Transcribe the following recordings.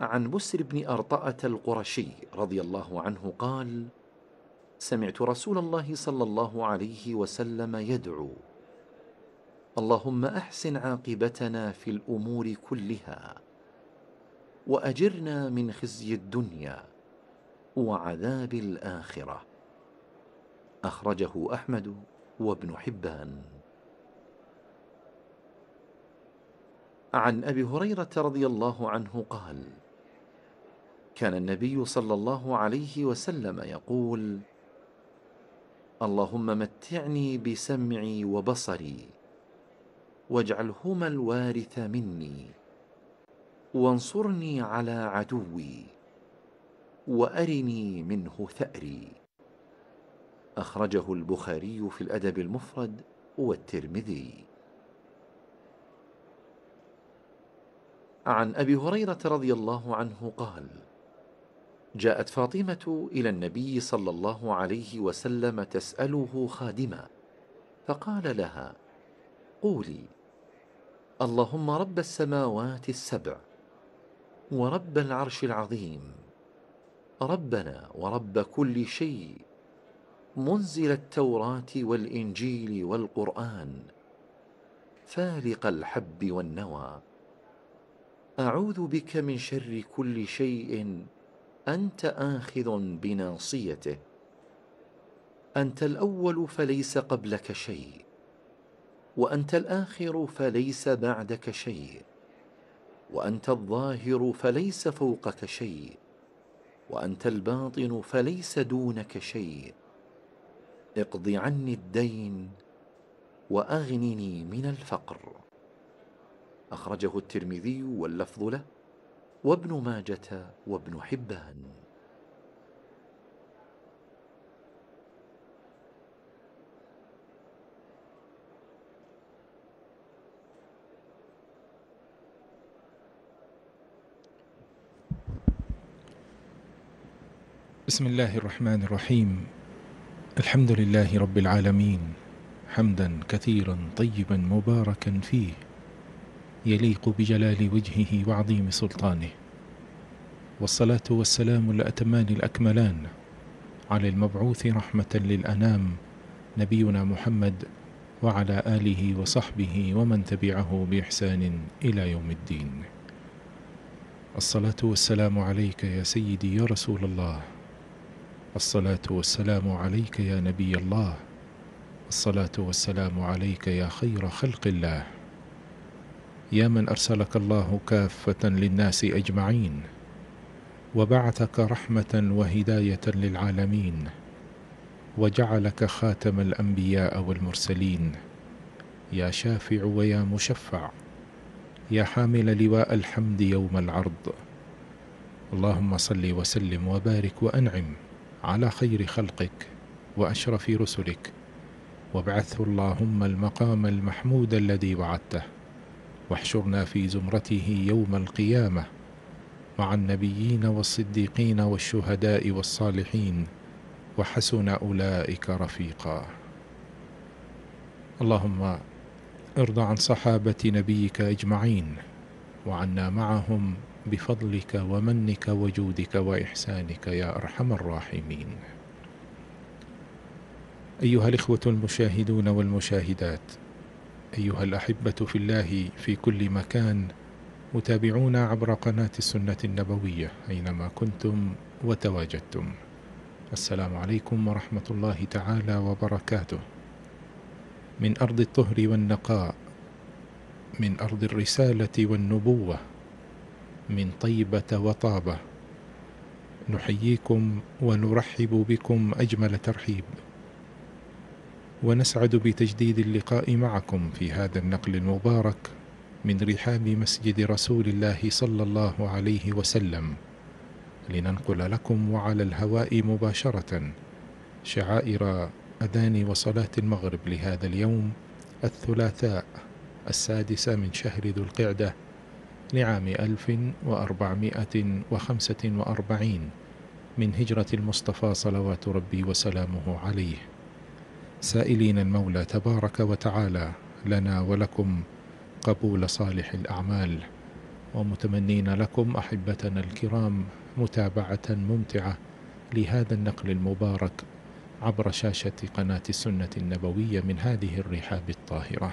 عن بسر بن أرطأة القرشي رضي الله عنه قال سمعت رسول الله صلى الله عليه وسلم يدعو اللهم أحسن عاقبتنا في الأمور كلها وأجرنا من خزي الدنيا وعذاب الآخرة. أخرجه أحمد وابن حبان. عن أبي هريرة رضي الله عنه قال كان النبي صلى الله عليه وسلم يقول اللهم متعني بسمعي وبصري واجعلهما الوارث مني وانصرني على عدوي وأرني منه ثأري. أخرجه البخاري في الأدب المفرد والترمذي. عن أبي هريرة رضي الله عنه قال جاءت فاطمة إلى النبي صلى الله عليه وسلم تسأله خادما فقال لها قولي اللهم رب السماوات السبع ورب العرش العظيم ربنا ورب كل شيء منزل التوراة والإنجيل والقرآن فالق الحب والنوى أعوذ بك من شر كل شيء أنت آخذ بناصيته. أنت الأول فليس قبلك شيء وأنت الآخر فليس بعدك شيء وأنت الظاهر فليس فوقك شيء وأنت الباطن فليس دونك شيء. اقض عني الدين وأغنني من الفقر. أخرجه الترمذي واللفظ له وابن ماجة وابن حبان. بسم الله الرحمن الرحيم. الحمد لله رب العالمين. حمدا كثيرا طيبا مباركا فيه. يليق بجلال وجهه وعظيم سلطانه. والصلاة والسلام الأتمان الأكملان على المبعوث رحمة للأنام نبينا محمد وعلى آله وصحبه ومن تبعه بإحسان إلى يوم الدين. الصلاة والسلام عليك يا سيدي يا رسول الله. الصلاة والسلام عليك يا نبي الله. الصلاة والسلام عليك يا خير خلق الله. يا من أرسلك الله كافة للناس أجمعين وبعثك رحمة وهداية للعالمين وجعلك خاتم الأنبياء والمرسلين يا شافع ويا مشفع يا حامل لواء الحمد يوم العرض. اللهم صل وسلم وبارك وأنعم على خير خلقك وأشرف رسلك وابعثه اللهم المقام المحمود الذي وعدته. واحشرنا في زمرته يوم القيامة مع النبيين والصديقين والشهداء والصالحين وحسن أولئك رفيقا. اللهم ارض عن صحابة نبيك أجمعين وعنا معهم بفضلك ومنك وجودك وإحسانك يا أرحم الراحمين. أيها الإخوة المشاهدون والمشاهدات أيها الأحبة في الله في كل مكان متابعون عبر قناة السنة النبوية أينما كنتم وتواجدتم. السلام عليكم ورحمة الله تعالى وبركاته. من أرض الطهر والنقاء من أرض الرسالة والنبوة من طيبة وطابة. نحييكم ونرحب بكم أجمل ترحيب. ونسعد بتجديد اللقاء معكم في هذا النقل المبارك من رحاب مسجد رسول الله صلى الله عليه وسلم. لننقل لكم وعلى الهواء مباشرة شعائر أذان وصلاة المغرب لهذا اليوم الثلاثاء السادس من شهر ذو القعدة لعام 1445 من هجرة المصطفى صلوات ربي وسلامه عليه. سائلين المولى تبارك وتعالى لنا ولكم قبول صالح الأعمال ومتمنين لكم أحبتنا الكرام متابعة ممتعة لهذا النقل المبارك عبر شاشة قناة السنة النبوية من هذه الرحاب الطاهرة.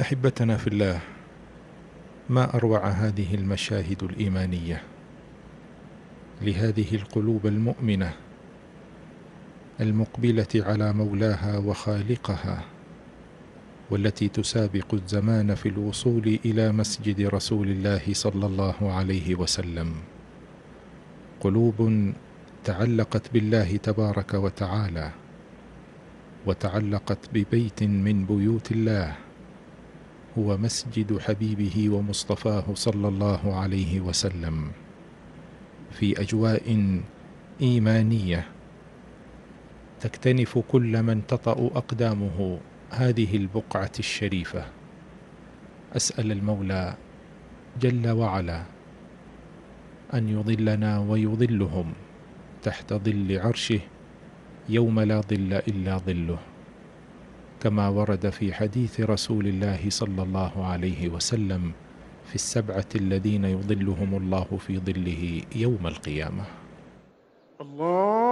أحبتنا في الله ما أروع هذه المشاهد الإيمانية لهذه القلوب المؤمنة المقبلة على مولاها وخالقها والتي تسابق الزمان في الوصول إلى مسجد رسول الله صلى الله عليه وسلم. قلوب تعلقت بالله تبارك وتعالى وتعلقت ببيت من بيوت الله هو مسجد حبيبه ومصطفاه صلى الله عليه وسلم في أجواء إيمانية تكتنف كل من تطأ أقدامه. هذه البقعة الشريفة. أسأل المولى جل وعلا أن يظلنا ويظلهم تحت ظل عرشه يوم لا ظل إلا ظله. كما ورد في حديث رسول الله صلى الله عليه وسلم في السبعة الذين يظلهم الله في ظله يوم القيامة. الله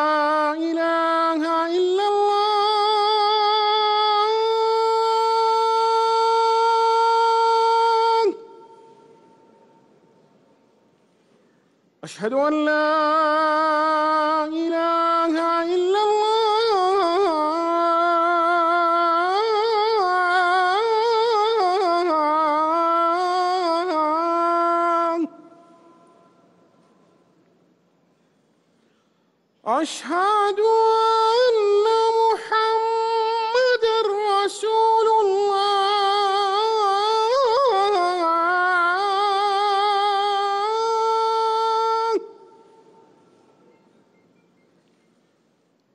أشهد أن لا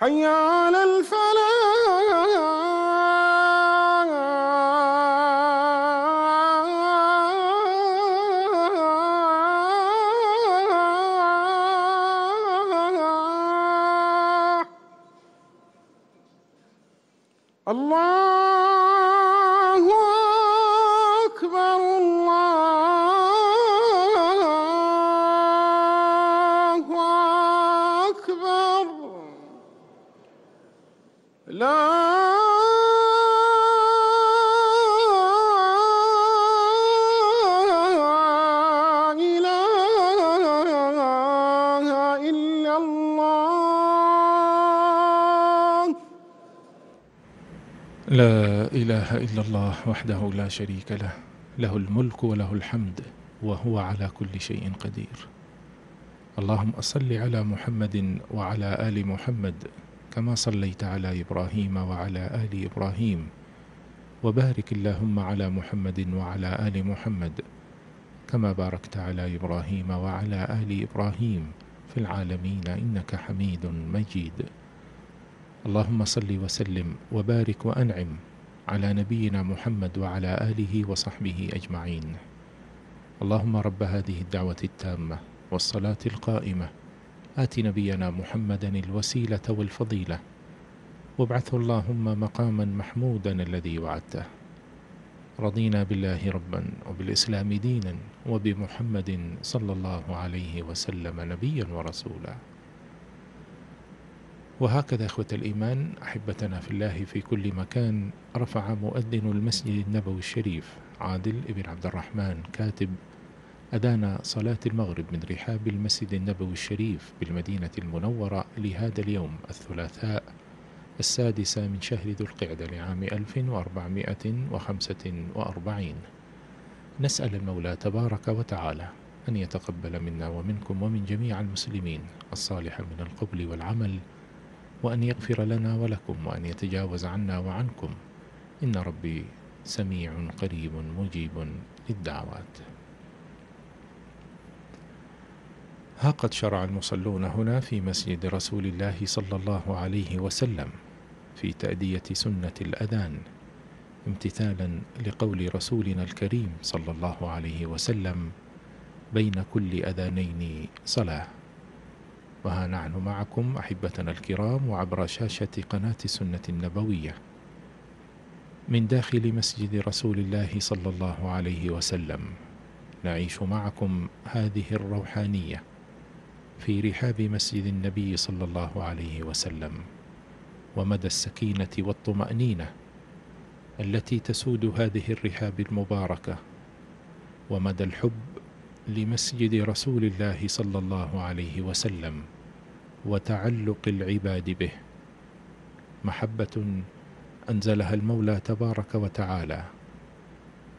حي على الفلاح. إلا الله وحده لا شريك له. له الملك وله الحمد وهو على كل شيء قدير. اللهم صل على محمد وعلى آل محمد كما صليت على إبراهيم وعلى آل إبراهيم. وبارك اللهم على محمد وعلى آل محمد كما باركت على إبراهيم وعلى آل إبراهيم في العالمين إنك حميد مجيد. اللهم صل وسلم وبارك وأنعم على نبينا محمد وعلى آله وصحبه أجمعين. اللهم رب هذه الدعوة التامة والصلاة القائمة. آت نبينا محمدا الوسيلة والفضيلة. وابعثه اللهم مقاما محمودا الذي وعدته. رضينا بالله ربا وبالإسلام دينا وبمحمد صلى الله عليه وسلم نبيا ورسولا. وهكذا إخوة الإيمان أحبتنا في الله في كل مكان رفع مؤذن المسجد النبوي الشريف عادل بن عبد الرحمن كاتب أدان صلاة المغرب من رحاب المسجد النبوي الشريف بالمدينة المنورة لهذا اليوم الثلاثاء السادسة من شهر ذو القعدة لعام 1445 نسأل المولى تبارك وتعالى أن يتقبل منا ومنكم ومن جميع المسلمين الصالح من القبل والعمل وأن يغفر لنا ولكم وأن يتجاوز عنا وعنكم. إن ربي سميع قريب مجيب للدعوات. ها قد شرع المصلون هنا في مسجد رسول الله صلى الله عليه وسلم في تأدية سنة الأذان امتثالا لقول رسولنا الكريم صلى الله عليه وسلم بين كل أذانين صلاة. وها نحن معكم أحبتنا الكرام وعبر شاشة قناة السنة النبوية. من داخل مسجد رسول الله صلى الله عليه وسلم نعيش معكم هذه الروحانية في رحاب مسجد النبي صلى الله عليه وسلم ومدى السكينة والطمأنينة التي تسود هذه الرحاب المباركة ومدى الحب لمسجد رسول الله صلى الله عليه وسلم وتعلق العباد به. محبة أنزلها المولى تبارك وتعالى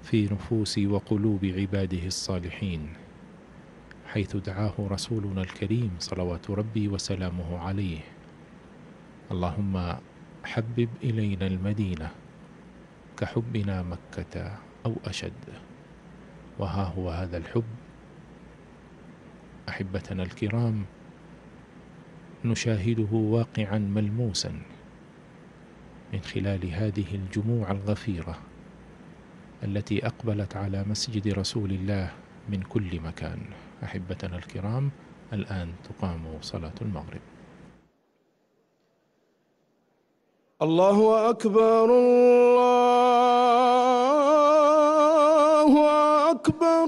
في نفوس وقلوب عباده الصالحين حيث دعاه رسولنا الكريم صلوات ربي وسلامه عليه. اللهم حبب إلينا المدينة كحبنا مكة أو أشد. وها هو هذا الحب أحبتنا الكرام نشاهده واقعا ملموسا من خلال هذه الجموع الغفيرة التي أقبلت على مسجد رسول الله من كل مكان. أحبتنا الكرام الآن تقام صلاة المغرب. الله أكبر الله أكبر.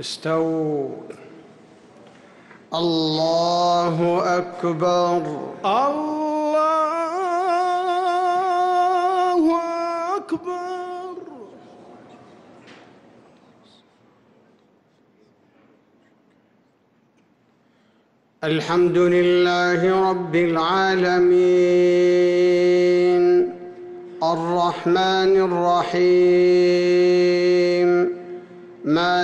استووا. الله أكبر. الله أكبر. الحمد لله رب العالمين. الرحمن الرحيم.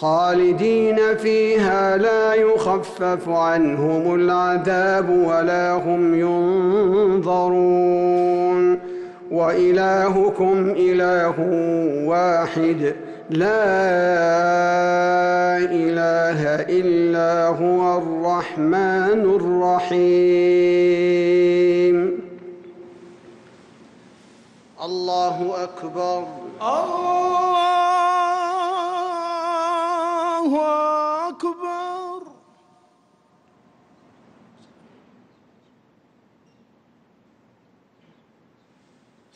خالدين فيها لا يخفف عنهم العذاب ولا هم ينظرون. وإلهكم إله واحد. لا إله إلا هو الرحمن الرحيم. الله أكبر. الله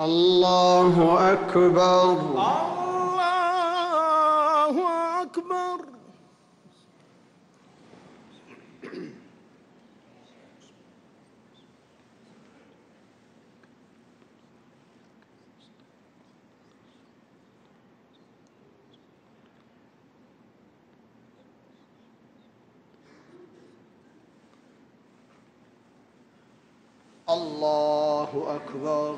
الله أكبر الله اكبر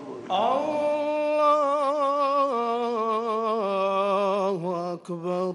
الله أكبر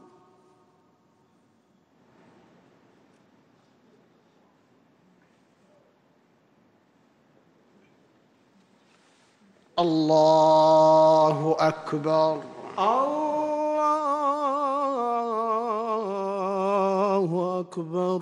الله أكبر. الله أكبر.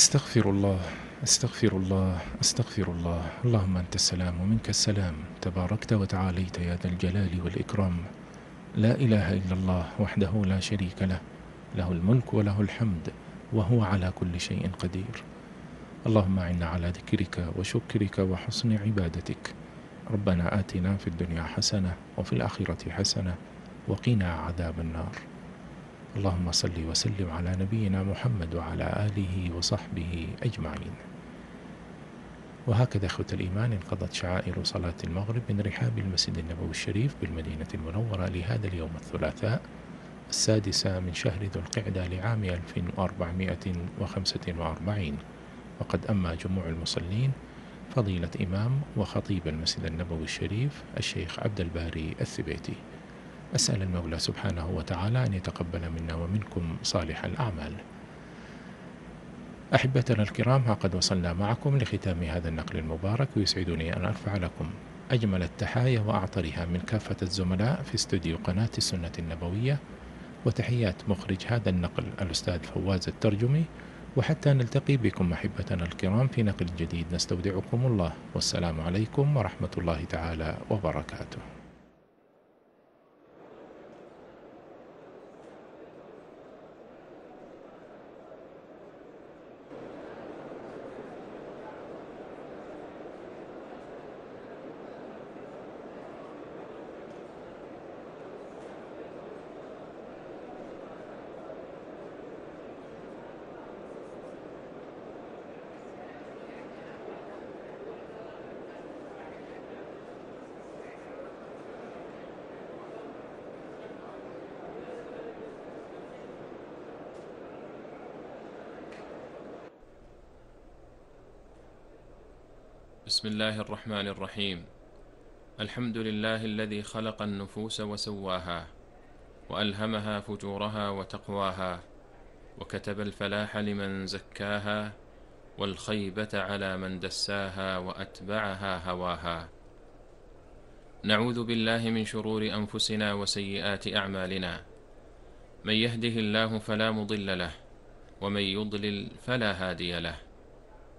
أستغفر الله أستغفر الله أستغفر الله. اللهم أنت السلام ومنك السلام. تباركت وتعاليت يا ذا الجلال والإكرام. لا إله إلا الله وحده لا شريك له. له الملك وله الحمد وهو على كل شيء قدير. اللهم أعنا على ذكرك وشكرك وحسن عبادتك. ربنا آتنا في الدنيا حسنة وفي الآخرة حسنة وقنا عذاب النار. اللهم صل وسلم على نبينا محمد وعلى آله وصحبه أجمعين. وهكذا أخوة الإيمان انقضت شعائر صلاة المغرب من رحاب المسجد النبوي الشريف بالمدينة المنورة لهذا اليوم الثلاثاء السادسة من شهر ذو القعدة لعام 1445 وقد أما جموع المصلين فضيلة إمام وخطيب المسجد النبوي الشريف الشيخ عبد الباري الثبيتي. أسأل المولى سبحانه وتعالى أن يتقبل منا ومنكم صالح الأعمال. أحبتنا الكرام ها قد وصلنا معكم لختام هذا النقل المبارك ويسعدني أن أرفع لكم أجمل التحايا وأعطرها من كافة الزملاء في استوديو قناة السنة النبوية. وتحيات مخرج هذا النقل الأستاذ فواز الترجمي. وحتى نلتقي بكم أحبتنا الكرام في نقل جديد نستودعكم الله. والسلام عليكم ورحمة الله تعالى وبركاته. بسم الله الرحمن الرحيم. الحمد لله الذي خلق النفوس وسواها وألهمها فجورها وتقواها وكتب الفلاح لمن زكاها والخيبة على من دساها وأتبعها هواها. نعوذ بالله من شرور أنفسنا وسيئات أعمالنا. من يهده الله فلا مضل له ومن يضلل فلا هادي له.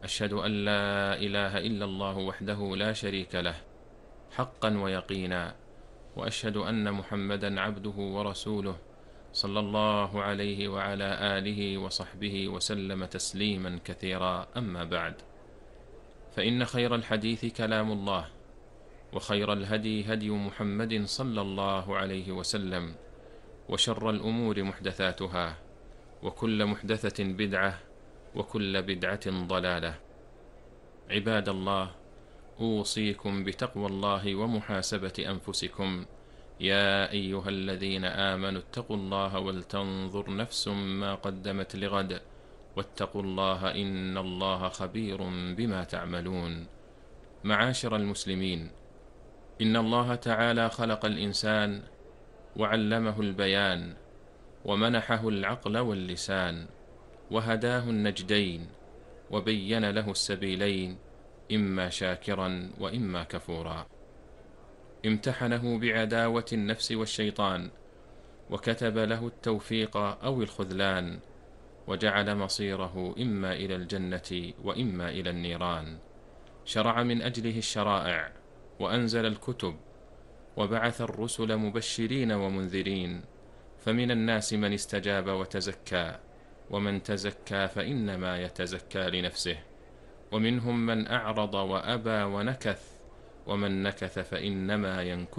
أشهد أن لا إله إلا الله وحده لا شريك له حقا ويقينا وأشهد أن محمدا عبده ورسوله صلى الله عليه وعلى آله وصحبه وسلم تسليما كثيرا. أما بعد فإن خير الحديث كلام الله وخير الهدي هدي محمد صلى الله عليه وسلم وشر الأمور محدثاتها وكل محدثة بدعة وكل بدعة ضلالة. عباد الله أوصيكم بتقوى الله ومحاسبة أنفسكم. يا أيها الذين آمنوا اتقوا الله ولتنظر نفس ما قدمت لغد. واتقوا الله إن الله خبير بما تعملون. معاشر المسلمين إن الله تعالى خلق الإنسان وعلمه البيان ومنحه العقل واللسان. وهداه النجدين وبين له السبيلين إما شاكرا وإما كفورا. امتحنه بعداوة النفس والشيطان وكتب له التوفيق أو الخذلان وجعل مصيره إما إلى الجنة وإما إلى النيران. شرع من أجله الشرائع وأنزل الكتب وبعث الرسل مبشرين ومنذرين فمن الناس من استجاب وتزكى. ومن تزكى فإنما يتزكى لنفسه. ومنهم من أعرض وأبى ونكث ومن نكث فإنما ينكث